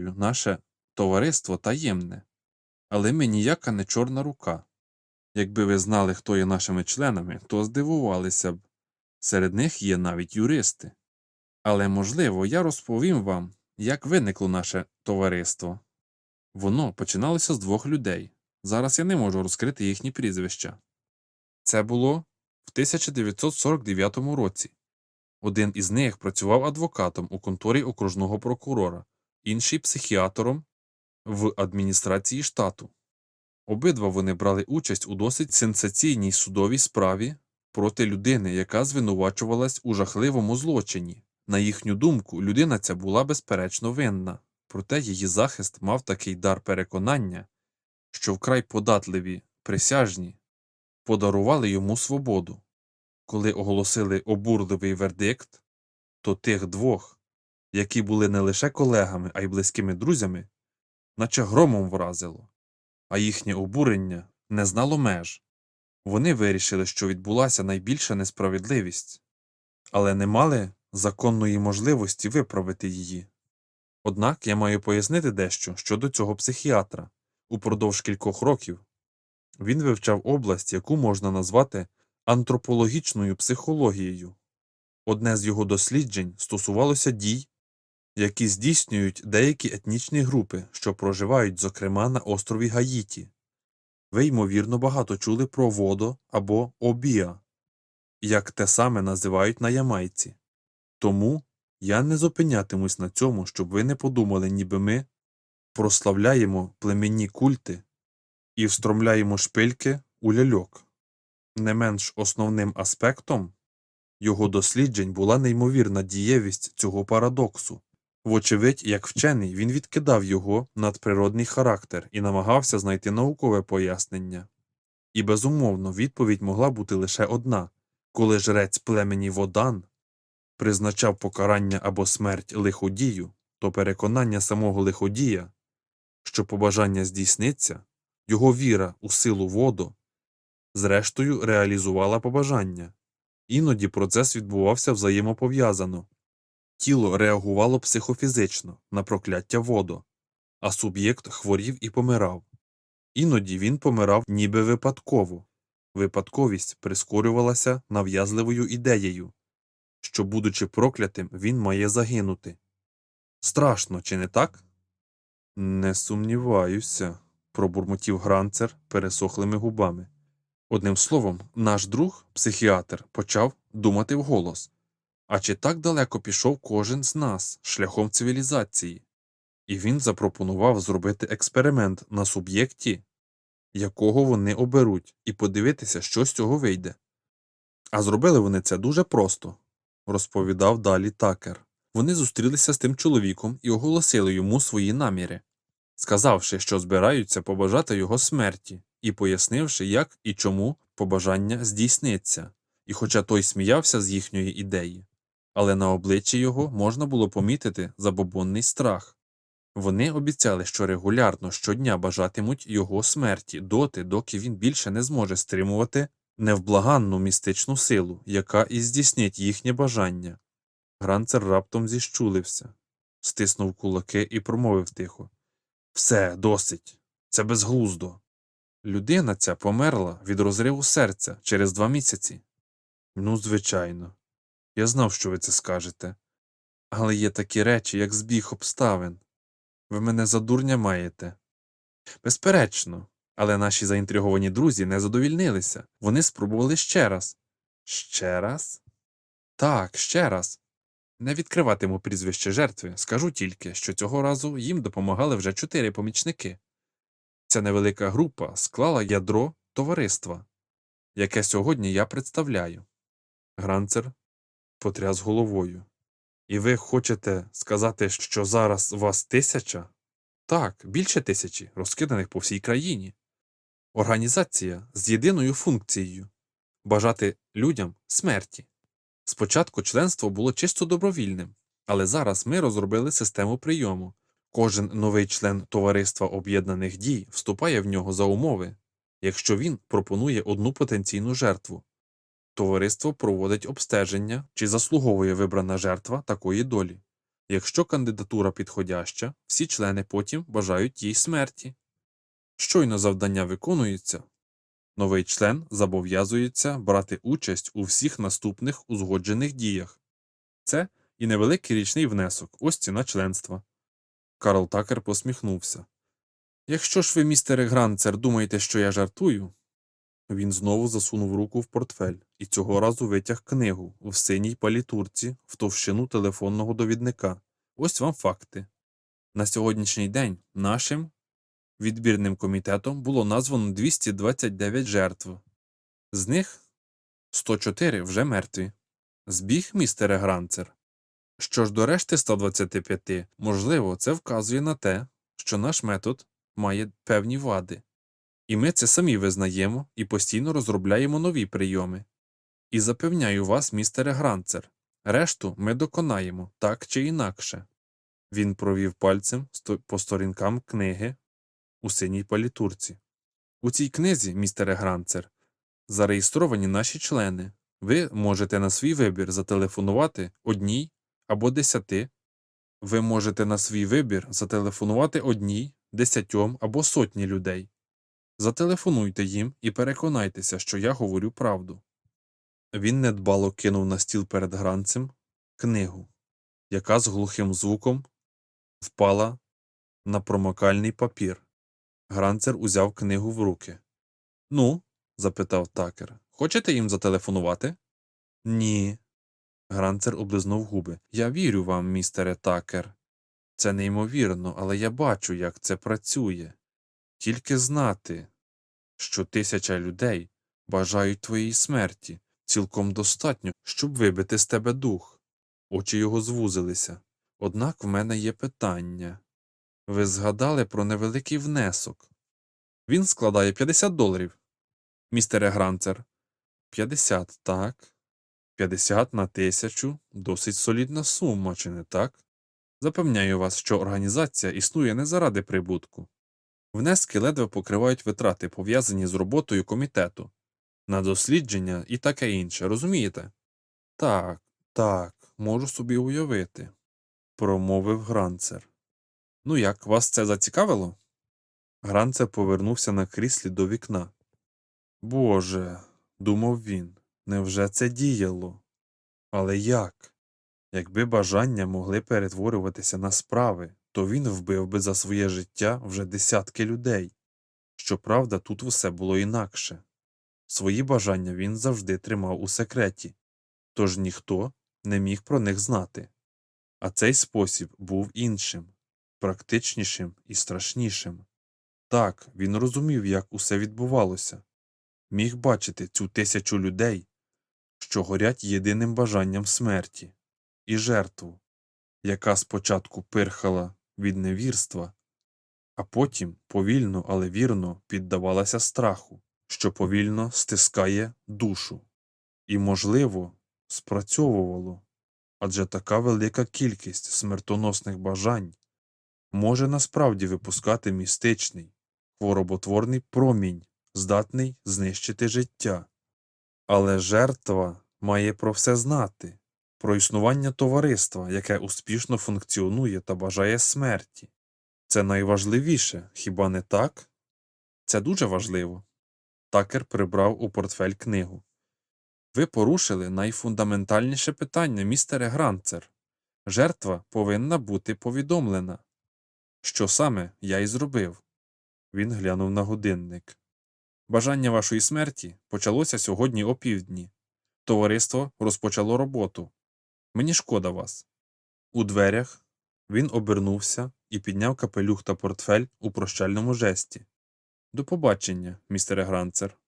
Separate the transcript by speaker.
Speaker 1: наше товариство таємне, але ми ніяка не чорна рука. Якби ви знали, хто є нашими членами, то здивувалися б. Серед них є навіть юристи. Але, можливо, я розповім вам, як виникло наше товариство. Воно починалося з двох людей. Зараз я не можу розкрити їхні прізвища. Це було в 1949 році. Один із них працював адвокатом у конторі окружного прокурора, інший психіатром в адміністрації штату. Обидва вони брали участь у досить сенсаційній судовій справі проти людини, яка звинувачувалась у жахливому злочині. На їхню думку, людина ця була безперечно винна, проте її захист мав такий дар переконання, що вкрай податливі присяжні подарували йому свободу. Коли оголосили обурливий вердикт, то тих двох, які були не лише колегами, а й близькими друзями, наче громом вразило, а їхнє обурення не знало меж. Вони вирішили, що відбулася найбільша несправедливість, але не мали законної можливості виправити її. Однак я маю пояснити дещо щодо цього психіатра. Упродовж кількох років він вивчав область, яку можна назвати антропологічною психологією. Одне з його досліджень стосувалося дій, які здійснюють деякі етнічні групи, що проживають, зокрема, на острові Гаїті. Ви, ймовірно, багато чули про водо або обіа, як те саме називають на Ямайці. Тому я не зупинятимусь на цьому, щоб ви не подумали, ніби ми прославляємо племінні культи і встромляємо шпильки у ляльок. Не менш основним аспектом його досліджень була неймовірна дієвість цього парадоксу. Вочевидь, як вчений, він відкидав його надприродний характер і намагався знайти наукове пояснення. І, безумовно, відповідь могла бути лише одна коли жрець племені Водан призначав покарання або смерть лиходію, то переконання самого лиходія, що побажання здійсниться, його віра у силу воду, зрештою реалізувала побажання. Іноді процес відбувався взаємопов'язано. Тіло реагувало психофізично на прокляття воду, а суб'єкт хворів і помирав. Іноді він помирав ніби випадково. Випадковість прискорювалася нав'язливою ідеєю, що, будучи проклятим, він має загинути. Страшно, чи не так? Не сумніваюся, пробурмотів гранцер пересохлими губами. Одним словом, наш друг, психіатр, почав думати вголос. А чи так далеко пішов кожен з нас шляхом цивілізації? І він запропонував зробити експеримент на суб'єкті, якого вони оберуть, і подивитися, що з цього вийде. А зробили вони це дуже просто, розповідав далі такер. Вони зустрілися з тим чоловіком і оголосили йому свої наміри, сказавши, що збираються побажати його смерті, і пояснивши, як і чому побажання здійсниться. І хоча той сміявся з їхньої ідеї, але на обличчі його можна було помітити забобонний страх. Вони обіцяли, що регулярно щодня бажатимуть його смерті доти, доки він більше не зможе стримувати невблаганну містичну силу, яка і здійснить їхнє бажання. Гранцер раптом зіщулився, стиснув кулаки і промовив тихо Все, досить. Це безглуздо. Людина ця померла від розриву серця через два місяці. Ну, звичайно. Я знав, що ви це скажете. Але є такі речі, як збіг обставин. Ви мене за дурня маєте. Безперечно, але наші заінтриговані друзі не задовільнилися. Вони спробували ще раз. Ще раз? Так, ще раз. Не відкриватиму прізвище жертви, скажу тільки, що цього разу їм допомагали вже чотири помічники. Ця невелика група склала ядро товариства, яке сьогодні я представляю. Гранцер потряс головою. І ви хочете сказати, що зараз вас тисяча? Так, більше тисячі, розкиданих по всій країні. Організація з єдиною функцією бажати людям смерті. Спочатку членство було чисто добровільним, але зараз ми розробили систему прийому. Кожен новий член товариства об'єднаних дій вступає в нього за умови, якщо він пропонує одну потенційну жертву. Товариство проводить обстеження, чи заслуговує вибрана жертва такої долі. Якщо кандидатура підходяща, всі члени потім бажають їй смерті. Щойно завдання виконується, новий член зобов'язується брати участь у всіх наступних узгоджених діях. Це і невеликий річний внесок, ось ціна членства. Карл Такер посміхнувся. Якщо ж ви, містере Гранцер, думаєте, що я жартую. Він знову засунув руку в портфель і цього разу витяг книгу в синій палітурці в товщину телефонного довідника. Ось вам факти. На сьогоднішній день нашим відбірним комітетом було названо 229 жертв. З них 104 вже мертві. Збіг, містере Гранцер. Що ж до решти 125, можливо, це вказує на те, що наш метод має певні вади. І ми це самі визнаємо і постійно розробляємо нові прийоми. І запевняю вас, містере Гранцер, решту ми доконаємо так чи інакше. Він провів пальцем по сторінкам книги у синій палітурці. У цій книзі, містере Гранцер, зареєстровані наші члени. Ви можете на свій вибір зателефонувати одній або десяти. Ви можете на свій вибір зателефонувати одній, десятьом або сотні людей. Зателефонуйте їм і переконайтеся, що я говорю правду. Він недбало кинув на стіл перед Гранцером книгу, яка з глухим звуком впала на промокальний папір. Гранцер узяв книгу в руки. Ну? запитав Такер. Хочете їм зателефонувати? Ні. Гранцер облизнув губи. Я вірю вам, містере Такер. Це неймовірно, але я бачу, як це працює. Тільки знати, що тисяча людей бажають твоєї смерті, цілком достатньо, щоб вибити з тебе дух. Очі його звузилися. Однак в мене є питання. Ви згадали про невеликий внесок. Він складає 50 доларів. Містере Гранцер. 50, так. 50 на тисячу досить солідна сума, чи не так? Запевняю вас, що організація існує не заради прибутку. Внески ледве покривають витрати, пов'язані з роботою комітету, на дослідження і таке інше, розумієте? Так, так, можу собі уявити, промовив Гранцер. Ну як, вас це зацікавило? Гранцер повернувся на кріслі до вікна. Боже, думав він, невже це діяло? Але як? Якби бажання могли перетворюватися на справи, то він вбив би за своє життя вже десятки людей. Щоправда, тут усе було інакше. Свої бажання він завжди тримав у секреті, тож ніхто не міг про них знати. А цей спосіб був іншим, практичнішим і страшнішим. Так, він розумів, як усе відбувалося, міг бачити цю тисячу людей, що горять єдиним бажанням смерті, і жертву, яка спочатку пирхала від невірства, а потім повільно, але вірно піддавалася страху, що повільно стискає душу. І, можливо, спрацьовувало, адже така велика кількість смертоносних бажань може насправді випускати містичний, хвороботворний промінь, здатний знищити життя. Але жертва має про все знати, про існування товариства, яке успішно функціонує та бажає смерті. Це найважливіше, хіба не так? Це дуже важливо. Такер прибрав у портфель книгу. Ви порушили найфундаментальніше питання, містере Гранцер. Жертва повинна бути повідомлена. Що саме я й зробив? Він глянув на годинник. Бажання вашої смерті почалося сьогодні опівдні. Товариство розпочало роботу. Мені шкода вас. У дверях він обернувся і підняв капелюх та портфель у прощальному жесті. До побачення, містере Гранцер.